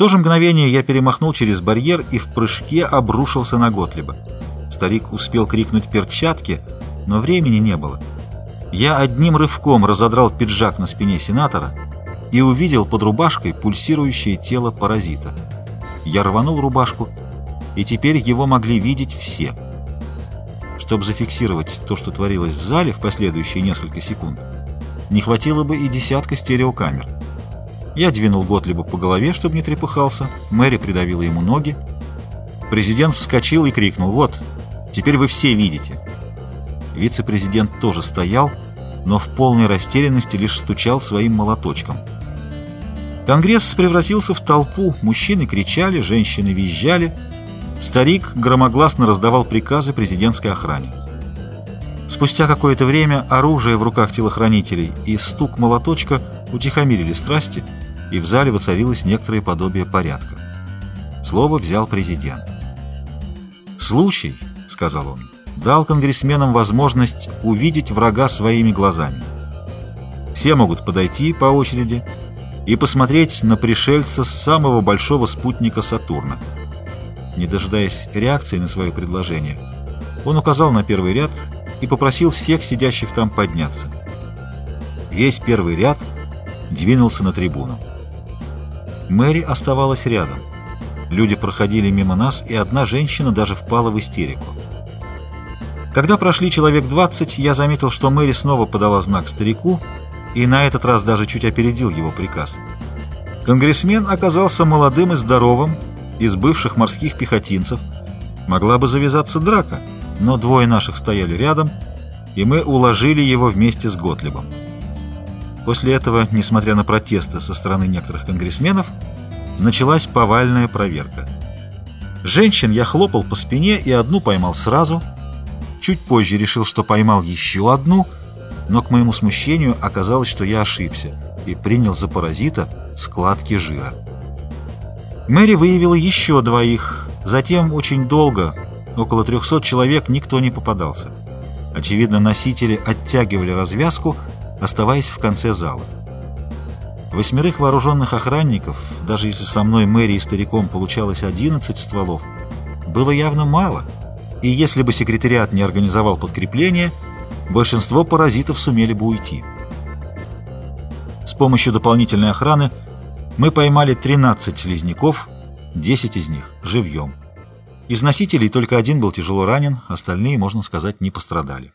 то же мгновение я перемахнул через барьер и в прыжке обрушился на Готлиба. Старик успел крикнуть «перчатки», но времени не было. Я одним рывком разодрал пиджак на спине сенатора и увидел под рубашкой пульсирующее тело паразита. Я рванул рубашку, и теперь его могли видеть все. Чтобы зафиксировать то, что творилось в зале в последующие несколько секунд, не хватило бы и десятка стереокамер. Я двинул Готлиба по голове, чтобы не трепыхался, Мэри придавила ему ноги. Президент вскочил и крикнул «Вот, теперь вы все видите». Вице-президент тоже стоял, но в полной растерянности лишь стучал своим молоточком. Конгресс превратился в толпу, мужчины кричали, женщины визжали, старик громогласно раздавал приказы президентской охране. Спустя какое-то время оружие в руках телохранителей и стук молоточка утихомирили страсти, и в зале воцарилось некоторое подобие порядка. Слово взял президент. «Случай», — сказал он, — дал конгрессменам возможность увидеть врага своими глазами. Все могут подойти по очереди и посмотреть на пришельца с самого большого спутника Сатурна. Не дожидаясь реакции на свое предложение, он указал на первый ряд и попросил всех сидящих там подняться. Весь первый ряд двинулся на трибуну. Мэри оставалась рядом. Люди проходили мимо нас, и одна женщина даже впала в истерику. Когда прошли человек 20, я заметил, что Мэри снова подала знак старику, и на этот раз даже чуть опередил его приказ. Конгрессмен оказался молодым и здоровым, из бывших морских пехотинцев. Могла бы завязаться драка, но двое наших стояли рядом, и мы уложили его вместе с Готлибом. После этого, несмотря на протесты со стороны некоторых конгрессменов, началась повальная проверка. Женщин я хлопал по спине и одну поймал сразу. Чуть позже решил, что поймал еще одну, но к моему смущению оказалось, что я ошибся и принял за паразита складки жира. Мэри выявила еще двоих. Затем очень долго, около 300 человек, никто не попадался. Очевидно, носители оттягивали развязку, оставаясь в конце зала. Восьмерых вооруженных охранников, даже если со мной Мэри и стариком получалось 11 стволов, было явно мало, и если бы секретариат не организовал подкрепление, большинство паразитов сумели бы уйти. С помощью дополнительной охраны мы поймали 13 слизняков, 10 из них живьем. Из носителей только один был тяжело ранен, остальные, можно сказать, не пострадали.